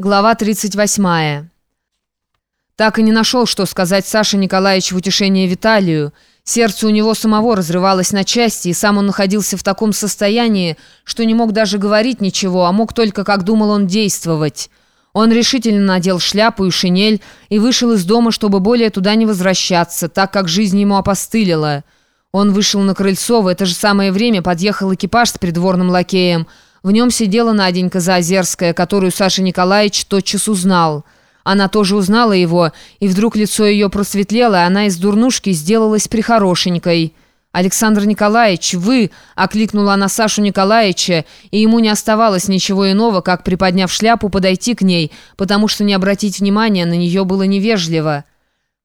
Глава 38. Так и не нашел, что сказать Саше Николаевич в утешение Виталию. Сердце у него самого разрывалось на части, и сам он находился в таком состоянии, что не мог даже говорить ничего, а мог только, как думал он, действовать. Он решительно надел шляпу и шинель и вышел из дома, чтобы более туда не возвращаться, так как жизнь ему опостылила. Он вышел на крыльцо, в это же самое время подъехал экипаж с придворным лакеем – в нем сидела Наденька Заозерская, которую Саша Николаевич тотчас узнал. Она тоже узнала его, и вдруг лицо ее просветлело, и она из дурнушки сделалась прихорошенькой. «Александр Николаевич, вы!» — окликнула она Сашу Николаевича, и ему не оставалось ничего иного, как, приподняв шляпу, подойти к ней, потому что не обратить внимания на нее было невежливо.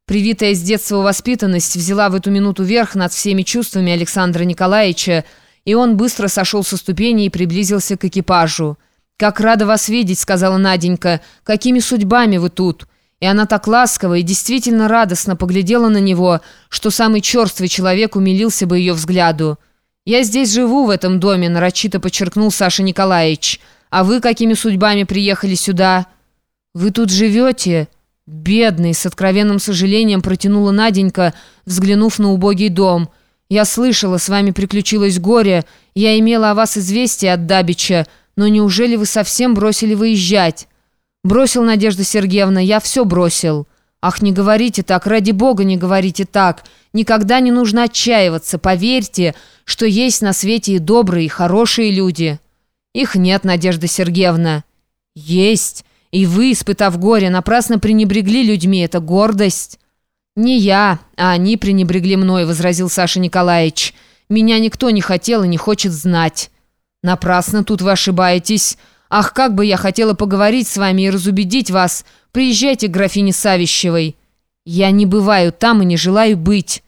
Привитая с детства воспитанность взяла в эту минуту верх над всеми чувствами Александра Николаевича, и он быстро сошел со ступени и приблизился к экипажу. «Как рада вас видеть», — сказала Наденька. «Какими судьбами вы тут?» И она так ласково и действительно радостно поглядела на него, что самый черствый человек умилился бы ее взгляду. «Я здесь живу, в этом доме», — нарочито подчеркнул Саша Николаевич. «А вы какими судьбами приехали сюда?» «Вы тут живете?» «Бедный», — с откровенным сожалением протянула Наденька, взглянув на убогий дом — я слышала, с вами приключилось горе, я имела о вас известие от Дабича, но неужели вы совсем бросили выезжать?» «Бросил, Надежда Сергеевна, я все бросил». «Ах, не говорите так, ради бога, не говорите так. Никогда не нужно отчаиваться, поверьте, что есть на свете и добрые, и хорошие люди». «Их нет, Надежда Сергеевна». «Есть. И вы, испытав горе, напрасно пренебрегли людьми, это гордость». «Не я, а они пренебрегли мной», — возразил Саша Николаевич. «Меня никто не хотел и не хочет знать». «Напрасно тут вы ошибаетесь. Ах, как бы я хотела поговорить с вами и разубедить вас. Приезжайте к графине Савищевой». «Я не бываю там и не желаю быть».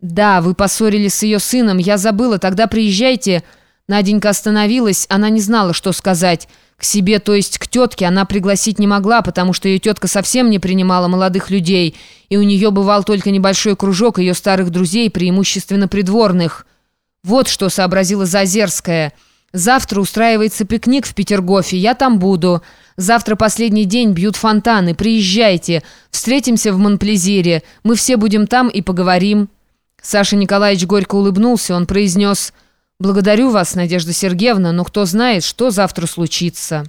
«Да, вы поссорились с ее сыном, я забыла, тогда приезжайте». Наденька остановилась, она не знала, что сказать. К себе, то есть к тетке, она пригласить не могла, потому что ее тетка совсем не принимала молодых людей, и у нее бывал только небольшой кружок ее старых друзей, преимущественно придворных. Вот что сообразила Зазерская. «Завтра устраивается пикник в Петергофе, я там буду. Завтра последний день, бьют фонтаны, приезжайте. Встретимся в Монплезире, мы все будем там и поговорим». Саша Николаевич горько улыбнулся, он произнес «Благодарю вас, Надежда Сергеевна, но кто знает, что завтра случится».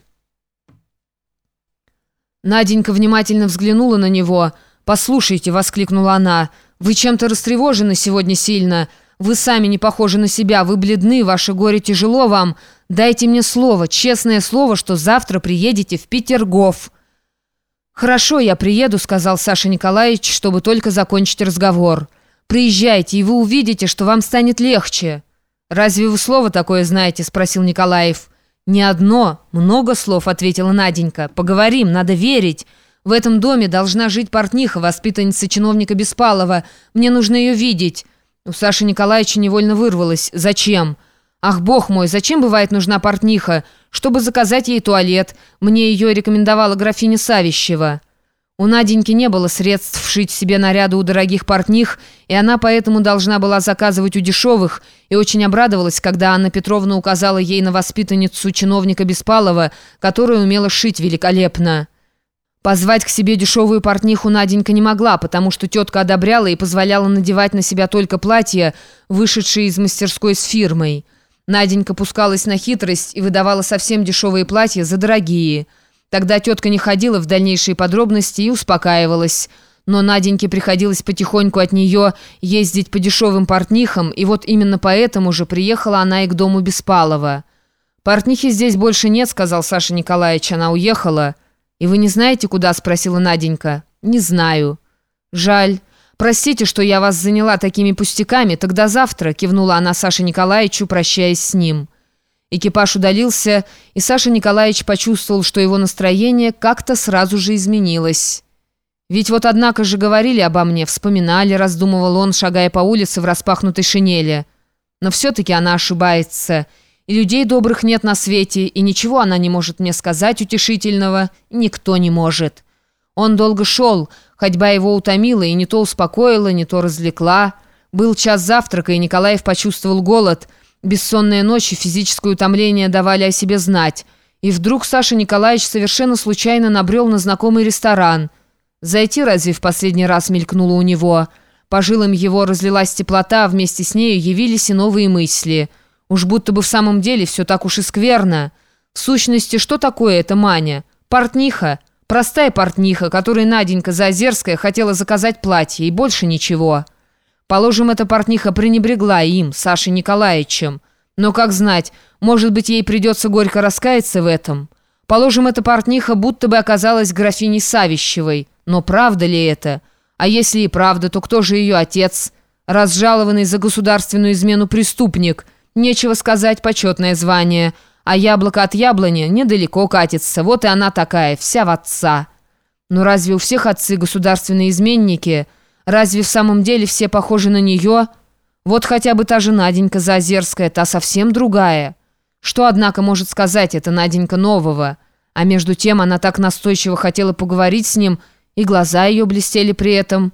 Наденька внимательно взглянула на него. «Послушайте», — воскликнула она, — «вы чем-то растревожены сегодня сильно. Вы сами не похожи на себя, вы бледны, ваше горе тяжело вам. Дайте мне слово, честное слово, что завтра приедете в Петергоф». «Хорошо, я приеду», — сказал Саша Николаевич, чтобы только закончить разговор. «Приезжайте, и вы увидите, что вам станет легче». «Разве вы слово такое знаете?» – спросил Николаев. «Не одно, много слов», – ответила Наденька. «Поговорим, надо верить. В этом доме должна жить портниха, воспитанница чиновника Беспалова. Мне нужно ее видеть». У Саши Николаевича невольно вырвалось. «Зачем?» «Ах, бог мой, зачем бывает нужна портниха? Чтобы заказать ей туалет. Мне ее рекомендовала графиня Савищева». У Наденьки не было средств вшить себе наряды у дорогих портних, и она поэтому должна была заказывать у дешевых, и очень обрадовалась, когда Анна Петровна указала ей на воспитанницу чиновника Беспалова, которая умела шить великолепно. Позвать к себе дешевую портниху Наденька не могла, потому что тетка одобряла и позволяла надевать на себя только платья, вышедшие из мастерской с фирмой. Наденька пускалась на хитрость и выдавала совсем дешевые платья за дорогие – Тогда тетка не ходила в дальнейшие подробности и успокаивалась. Но Наденьке приходилось потихоньку от нее ездить по дешевым портнихам, и вот именно поэтому же приехала она и к дому Беспалова. «Портнихи здесь больше нет», — сказал Саша Николаевич, она уехала. «И вы не знаете, куда?» — спросила Наденька. «Не знаю». «Жаль. Простите, что я вас заняла такими пустяками, тогда завтра», — кивнула она Саше Николаевичу, прощаясь с ним. Экипаж удалился, и Саша Николаевич почувствовал, что его настроение как-то сразу же изменилось. «Ведь вот однако же говорили обо мне, вспоминали», — раздумывал он, шагая по улице в распахнутой шинели. «Но все-таки она ошибается. И людей добрых нет на свете, и ничего она не может мне сказать утешительного. Никто не может». Он долго шел, ходьба его утомила и не то успокоила, не то развлекла. Был час завтрака, и Николаев почувствовал голод — Бессонные ночи, физическое утомление давали о себе знать. И вдруг Саша Николаевич совершенно случайно набрел на знакомый ресторан. Зайти разве в последний раз мелькнуло у него? По жилам его разлилась теплота, а вместе с нею явились и новые мысли. Уж будто бы в самом деле все так уж и скверно. В сущности, что такое эта Маня? Портниха. Простая портниха, которой Наденька Заозерская хотела заказать платье, и больше ничего. Положим, эта портниха пренебрегла им, Сашей Николаевичем. Но как знать, может быть, ей придется горько раскаяться в этом. Положим, эта портниха будто бы оказалась графиней Савищевой. Но правда ли это? А если и правда, то кто же ее отец? Разжалованный за государственную измену преступник. Нечего сказать, почетное звание. А яблоко от яблони недалеко катится. Вот и она такая, вся в отца. Но разве у всех отцы государственные изменники? Разве в самом деле все похожи на нее?» Вот хотя бы та же Наденька Заозерская, та совсем другая. Что, однако, может сказать эта Наденька нового? А между тем она так настойчиво хотела поговорить с ним, и глаза ее блестели при этом.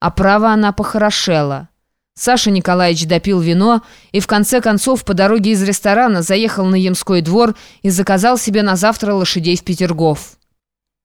А право она похорошела. Саша Николаевич допил вино и в конце концов по дороге из ресторана заехал на Ямской двор и заказал себе на завтра лошадей в Петергоф.